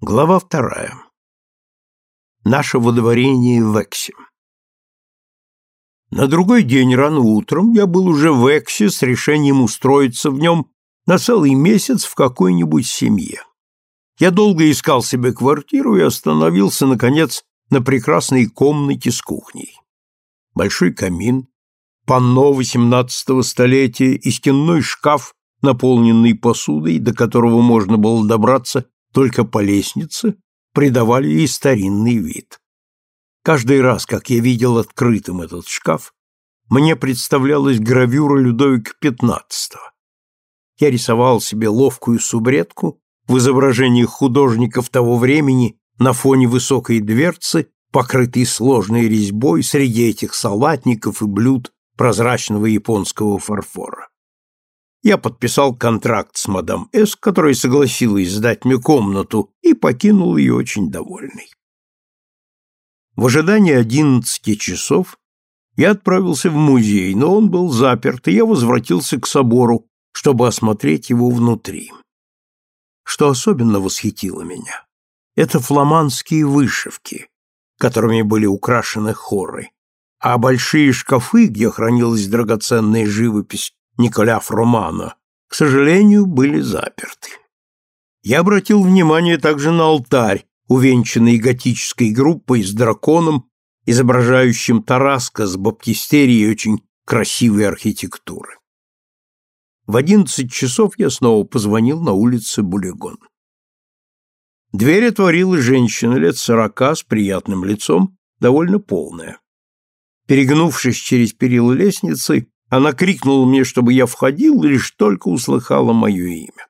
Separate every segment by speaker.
Speaker 1: Глава вторая. Наше водворение в Эксе. На другой день рано утром я был уже в Эксе с решением устроиться в нем на целый месяц в какой-нибудь семье. Я долго искал себе квартиру и остановился, наконец, на прекрасной комнате с кухней. Большой камин, панно XVIII столетия и стенной шкаф, наполненный посудой, до которого можно было добраться только по лестнице, придавали ей старинный вид. Каждый раз, как я видел открытым этот шкаф, мне представлялась гравюра Людовика XV. Я рисовал себе ловкую субредку в изображениях художников того времени на фоне высокой дверцы, покрытой сложной резьбой среди этих салатников и блюд прозрачного японского фарфора я подписал контракт с мадам С, которая согласилась сдать мне комнату, и покинул ее очень довольный. В ожидании одиннадцати часов я отправился в музей, но он был заперт, и я возвратился к собору, чтобы осмотреть его внутри. Что особенно восхитило меня, это фламандские вышивки, которыми были украшены хоры, а большие шкафы, где хранилась драгоценная живопись Николя Фромана, к сожалению, были заперты. Я обратил внимание также на алтарь, увенчанный готической группой с драконом, изображающим Тараска с баптистерией очень красивой архитектуры. В одиннадцать часов я снова позвонил на улице Булегон. Дверь отворила женщина лет сорока с приятным лицом, довольно полная. Перегнувшись через перила лестницы, она крикнула мне, чтобы я входил, лишь только услыхала мое имя.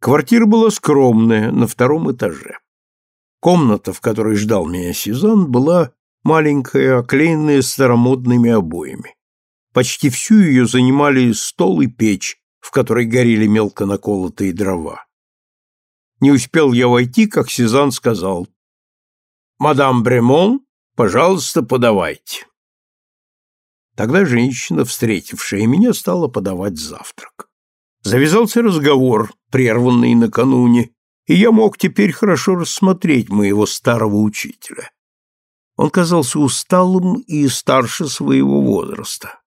Speaker 1: Квартира была скромная, на втором этаже. Комната, в которой ждал меня Сезанн, была маленькая, оклеенная старомодными обоями. Почти всю ее занимали стол и печь, в которой горели мелко наколотые дрова. Не успел я войти, как Сезанн сказал, «Мадам Бремон, пожалуйста, подавайте». Тогда женщина, встретившая меня, стала подавать завтрак. Завязался разговор, прерванный накануне, и я мог теперь хорошо рассмотреть моего старого учителя. Он казался усталым и старше своего возраста.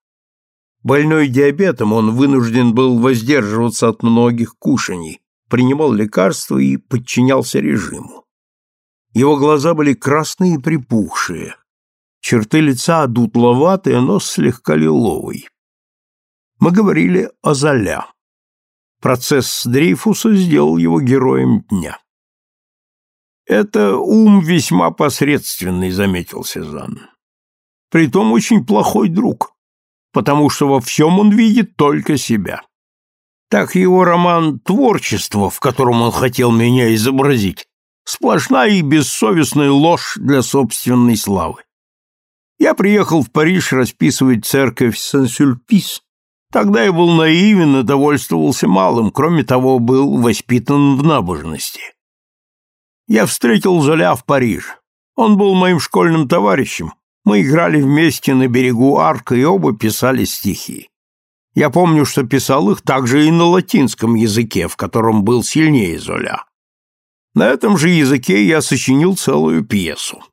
Speaker 1: Больной диабетом, он вынужден был воздерживаться от многих кушаний, принимал лекарства и подчинялся режиму. Его глаза были красные и припухшие, Черты лица дутловатые, нос слегка лиловый. Мы говорили о Золя. Процесс Дрейфуса сделал его героем дня. «Это ум весьма посредственный», — заметил Сезанн. «Притом очень плохой друг, потому что во всем он видит только себя. Так его роман «Творчество», в котором он хотел меня изобразить, сплошная и бессовестная ложь для собственной славы. Я приехал в Париж расписывать церковь Сан-Сюльпис. Тогда я был наивен и довольствовался малым, кроме того, был воспитан в набожности. Я встретил Золя в Париже. Он был моим школьным товарищем. Мы играли вместе на берегу Арка и оба писали стихи. Я помню, что писал их также и на латинском языке, в котором был сильнее Золя. На этом же языке я сочинил целую пьесу.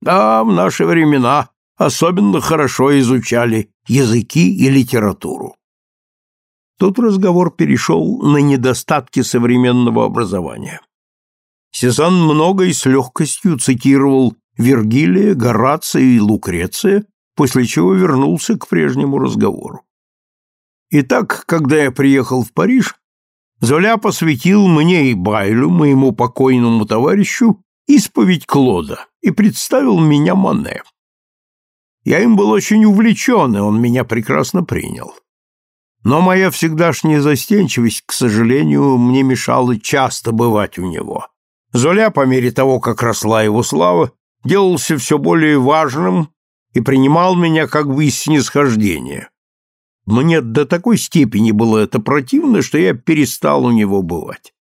Speaker 1: Да, в наши времена особенно хорошо изучали языки и литературу. Тут разговор перешел на недостатки современного образования. Сезанн много и с легкостью цитировал Вергилия, Горация и Лукреция, после чего вернулся к прежнему разговору. Итак, когда я приехал в Париж, Золя посвятил мне и Байлю, моему покойному товарищу, исповедь Клода и представил меня Мане. Я им был очень увлечен, и он меня прекрасно принял. Но моя всегдашняя застенчивость, к сожалению, мне мешала часто бывать у него. Золя, по мере того, как росла его слава, делался все более важным и принимал меня как бы из снисхождения. Мне до такой степени было это противно, что я перестал у него бывать.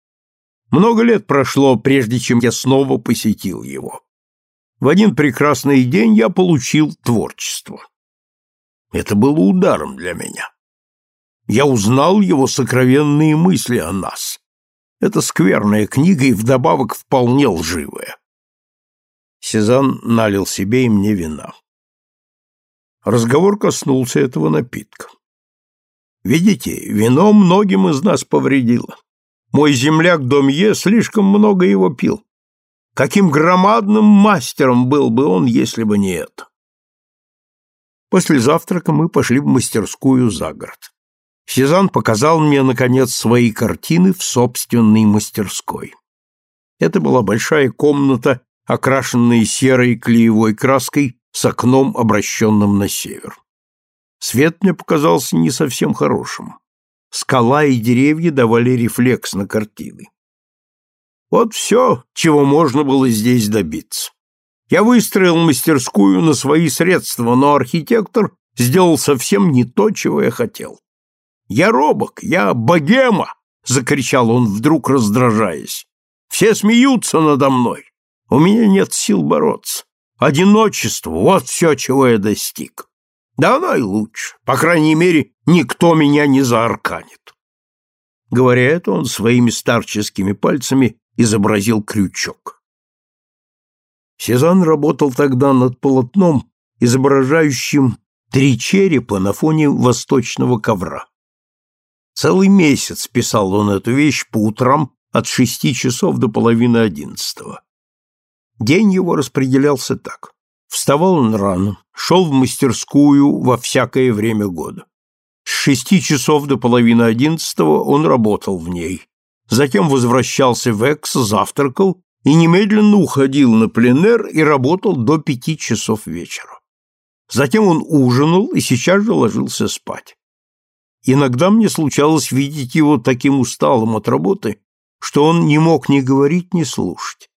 Speaker 1: Много лет прошло, прежде чем я снова посетил его в один прекрасный день я получил творчество. Это было ударом для меня. Я узнал его сокровенные мысли о нас. Это скверная книга и вдобавок вполне лживая. Сезанн налил себе и мне вина. Разговор коснулся этого напитка. Видите, вино многим из нас повредило. Мой земляк Домье слишком много его пил. Каким громадным мастером был бы он, если бы не это. После завтрака мы пошли в мастерскую за город. Сезанн показал мне, наконец, свои картины в собственной мастерской. Это была большая комната, окрашенная серой клеевой краской с окном, обращенным на север. Свет мне показался не совсем хорошим. Скала и деревья давали рефлекс на картины. Вот все, чего можно было здесь добиться. Я выстроил мастерскую на свои средства, но архитектор сделал совсем не то, чего я хотел. «Я робок, я богема!» — закричал он, вдруг раздражаясь. «Все смеются надо мной. У меня нет сил бороться. Одиночество — вот все, чего я достиг. Да оно и лучше. По крайней мере, никто меня не заарканит. Говоря это, он своими старческими пальцами изобразил крючок. Сезанн работал тогда над полотном, изображающим три черепа на фоне восточного ковра. Целый месяц писал он эту вещь по утрам от шести часов до половины одиннадцатого. День его распределялся так. Вставал он рано, шел в мастерскую во всякое время года. С шести часов до половины одиннадцатого он работал в ней. Затем возвращался в Экс, завтракал и немедленно уходил на пленэр и работал до пяти часов вечера. Затем он ужинал и сейчас же ложился спать. Иногда мне случалось видеть его таким усталым от работы, что он не мог ни говорить, ни слушать.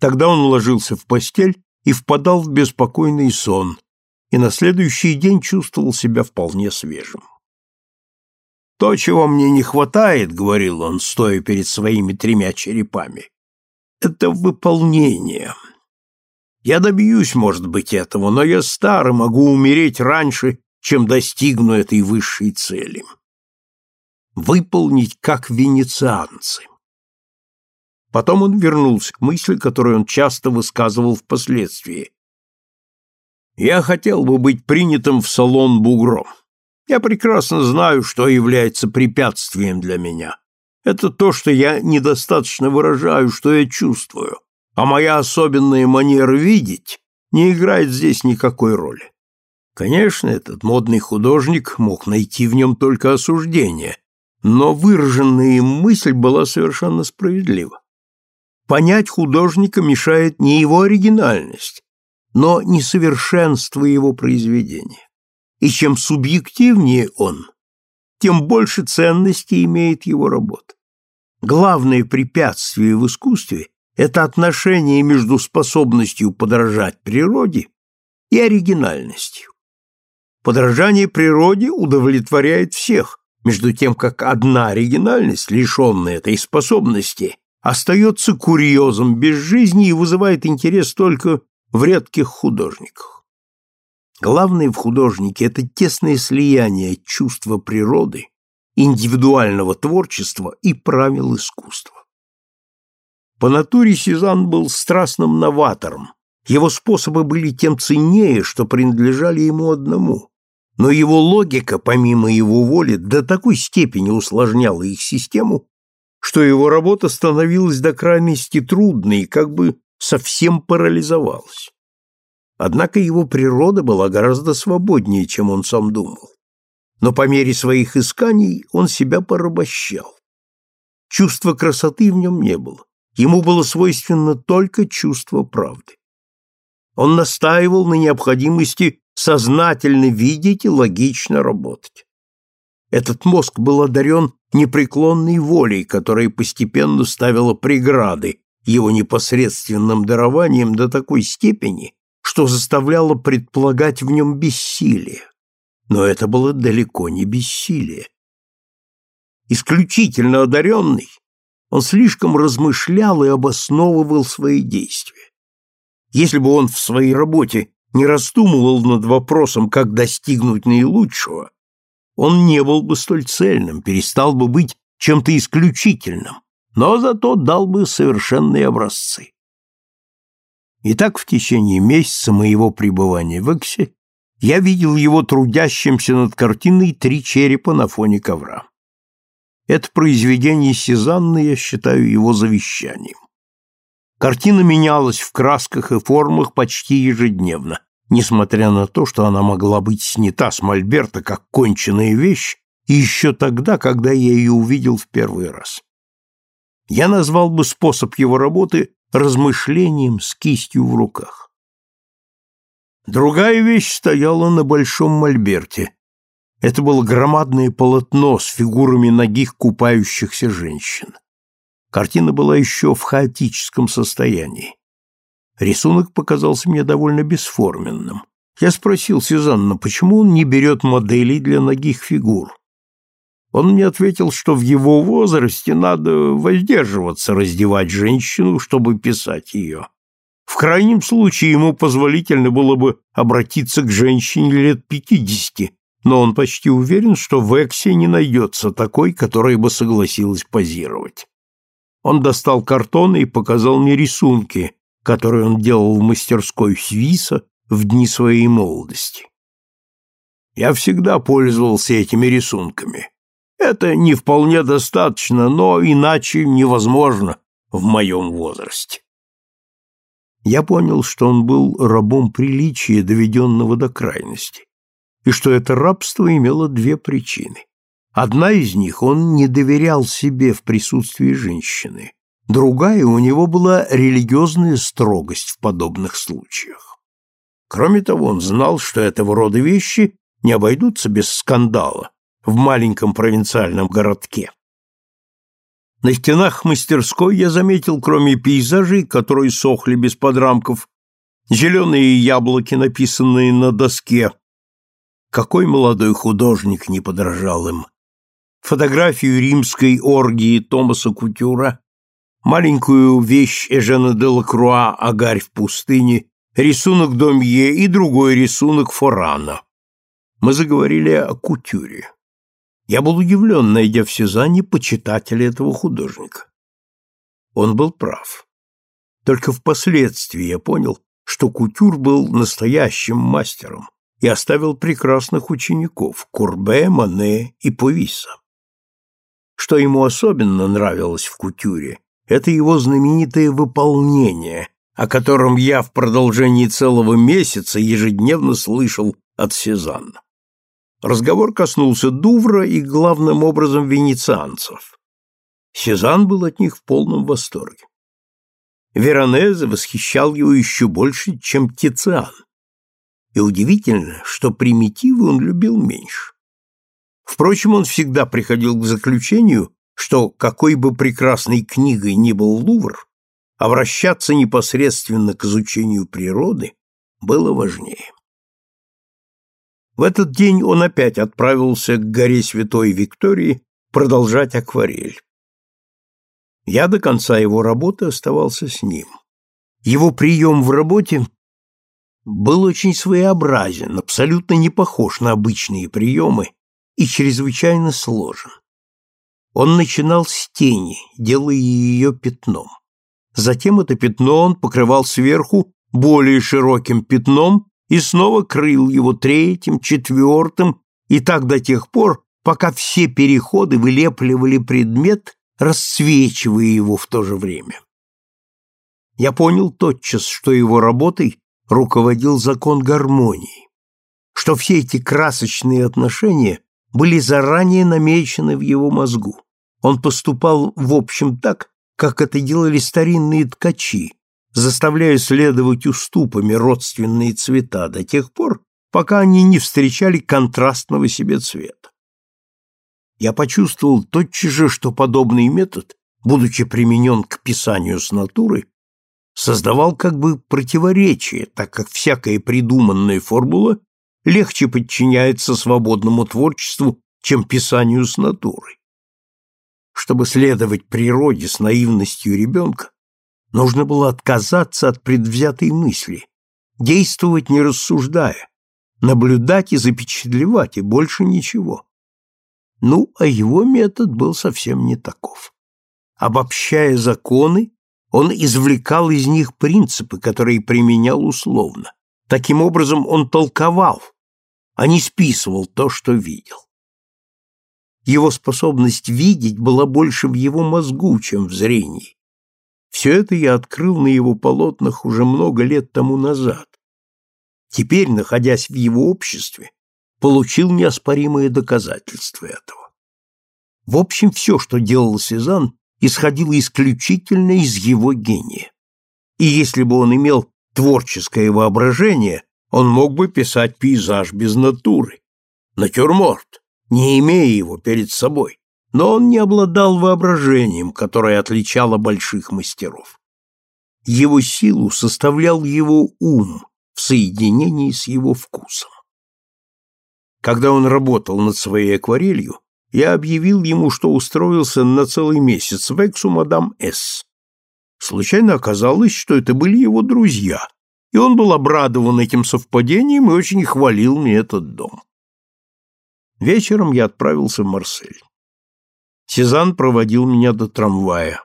Speaker 1: Тогда он ложился в постель и впадал в беспокойный сон, и на следующий день чувствовал себя вполне свежим. «То, чего мне не хватает, — говорил он, стоя перед своими тремя черепами, — это выполнение. Я добьюсь, может быть, этого, но я стар и могу умереть раньше, чем достигну этой высшей цели. Выполнить, как венецианцы. Потом он вернулся к мысли, которую он часто высказывал впоследствии. «Я хотел бы быть принятым в салон бугром. Я прекрасно знаю, что является препятствием для меня. Это то, что я недостаточно выражаю, что я чувствую, а моя особенная манера видеть не играет здесь никакой роли. Конечно, этот модный художник мог найти в нем только осуждение, но выраженная им мысль была совершенно справедлива. Понять художника мешает не его оригинальность, но несовершенство его произведения. И чем субъективнее он, тем больше ценности имеет его работа. Главное препятствие в искусстве – это отношение между способностью подражать природе и оригинальностью. Подражание природе удовлетворяет всех, между тем как одна оригинальность, лишенная этой способности, остается курьезом без жизни и вызывает интерес только в редких художниках. Главное в художнике – это тесное слияние чувства природы, индивидуального творчества и правил искусства. По натуре Сезанн был страстным новатором, его способы были тем ценнее, что принадлежали ему одному, но его логика, помимо его воли, до такой степени усложняла их систему, что его работа становилась до крайности трудной и как бы совсем парализовалась. Однако его природа была гораздо свободнее, чем он сам думал. Но по мере своих исканий он себя порабощал. Чувства красоты в нем не было. Ему было свойственно только чувство правды. Он настаивал на необходимости сознательно видеть и логично работать. Этот мозг был одарен непреклонной волей, которая постепенно ставила преграды его непосредственным дарованием до такой степени, что заставляло предполагать в нем бессилие. Но это было далеко не бессилие. Исключительно одаренный, он слишком размышлял и обосновывал свои действия. Если бы он в своей работе не раздумывал над вопросом, как достигнуть наилучшего, он не был бы столь цельным, перестал бы быть чем-то исключительным, но зато дал бы совершенные образцы. И так в течение месяца моего пребывания в Эксе я видел его трудящимся над картиной «Три черепа на фоне ковра». Это произведение Сезанны я считаю его завещанием. Картина менялась в красках и формах почти ежедневно, несмотря на то, что она могла быть снята с мольберта как конченая вещь и еще тогда, когда я ее увидел в первый раз. Я назвал бы способ его работы размышлением с кистью в руках. Другая вещь стояла на большом мольберте. Это было громадное полотно с фигурами ногих купающихся женщин. Картина была еще в хаотическом состоянии. Рисунок показался мне довольно бесформенным. Я спросил Сезанна, почему он не берет моделей для ногих фигур. Он мне ответил, что в его возрасте надо воздерживаться раздевать женщину, чтобы писать ее. В крайнем случае ему позволительно было бы обратиться к женщине лет пятидесяти, но он почти уверен, что в Эксе не найдется такой, которая бы согласилась позировать. Он достал картон и показал мне рисунки, которые он делал в мастерской Свиса в дни своей молодости. Я всегда пользовался этими рисунками. Это не вполне достаточно, но иначе невозможно в моем возрасте. Я понял, что он был рабом приличия, доведенного до крайности, и что это рабство имело две причины. Одна из них он не доверял себе в присутствии женщины, другая у него была религиозная строгость в подобных случаях. Кроме того, он знал, что этого рода вещи не обойдутся без скандала, в маленьком провинциальном городке. На стенах мастерской я заметил, кроме пейзажей, которые сохли без подрамков, зеленые яблоки, написанные на доске. Какой молодой художник не подражал им. Фотографию римской оргии Томаса Кутюра, маленькую вещь Эжена де Лакруа «Агарь в пустыне», рисунок Домье и другой рисунок Форана. Мы заговорили о Кутюре. Я был удивлен, найдя в Сезанне почитателя этого художника. Он был прав. Только впоследствии я понял, что Кутюр был настоящим мастером и оставил прекрасных учеников Курбе, Мане и Повиса. Что ему особенно нравилось в Кутюре, это его знаменитое выполнение, о котором я в продолжении целого месяца ежедневно слышал от Сезанна. Разговор коснулся Дувра и главным образом венецианцев. Сезанн был от них в полном восторге. Веронезе восхищал его еще больше, чем Тициан. И удивительно, что примитивы он любил меньше. Впрочем, он всегда приходил к заключению, что какой бы прекрасной книгой ни был Лувр, обращаться непосредственно к изучению природы было важнее. В этот день он опять отправился к горе Святой Виктории продолжать акварель. Я до конца его работы оставался с ним. Его прием в работе был очень своеобразен, абсолютно не похож на обычные приемы и чрезвычайно сложен. Он начинал с тени, делая ее пятном. Затем это пятно он покрывал сверху более широким пятном и снова крыл его третьим, четвертым, и так до тех пор, пока все переходы вылепливали предмет, расцвечивая его в то же время. Я понял тотчас, что его работой руководил закон гармонии, что все эти красочные отношения были заранее намечены в его мозгу. Он поступал в общем так, как это делали старинные ткачи, заставляя следовать уступами родственные цвета до тех пор, пока они не встречали контрастного себе цвета. Я почувствовал тотчас же, что подобный метод, будучи применен к писанию с натуры, создавал как бы противоречие, так как всякая придуманная формула легче подчиняется свободному творчеству, чем писанию с натуры. Чтобы следовать природе с наивностью ребенка, Нужно было отказаться от предвзятой мысли, действовать не рассуждая, наблюдать и запечатлевать, и больше ничего. Ну, а его метод был совсем не таков. Обобщая законы, он извлекал из них принципы, которые применял условно. Таким образом, он толковал, а не списывал то, что видел. Его способность видеть была больше в его мозгу, чем в зрении. Все это я открыл на его полотнах уже много лет тому назад. Теперь, находясь в его обществе, получил неоспоримые доказательства этого. В общем, все, что делал Сезанн, исходило исключительно из его гения. И если бы он имел творческое воображение, он мог бы писать пейзаж без натуры, натюрморт, не имея его перед собой. Но он не обладал воображением, которое отличало больших мастеров. Его силу составлял его ум в соединении с его вкусом. Когда он работал над своей акварелью, я объявил ему, что устроился на целый месяц в Эксу мадам С. Случайно оказалось, что это были его друзья, и он был обрадован этим совпадением и очень хвалил мне этот дом. Вечером я отправился в Марсель. Сезанн проводил меня до трамвая.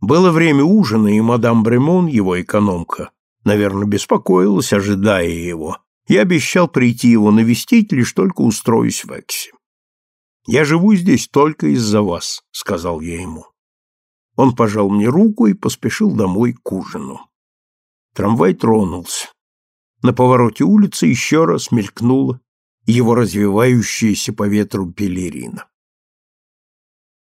Speaker 1: Было время ужина, и мадам Бремон, его экономка, наверное, беспокоилась, ожидая его. Я обещал прийти его навестить, лишь только устроюсь в Эксе. «Я живу здесь только из-за вас», — сказал я ему. Он пожал мне руку и поспешил домой к ужину. Трамвай тронулся. На повороте улицы еще раз мелькнула его развивающаяся по ветру пелерина.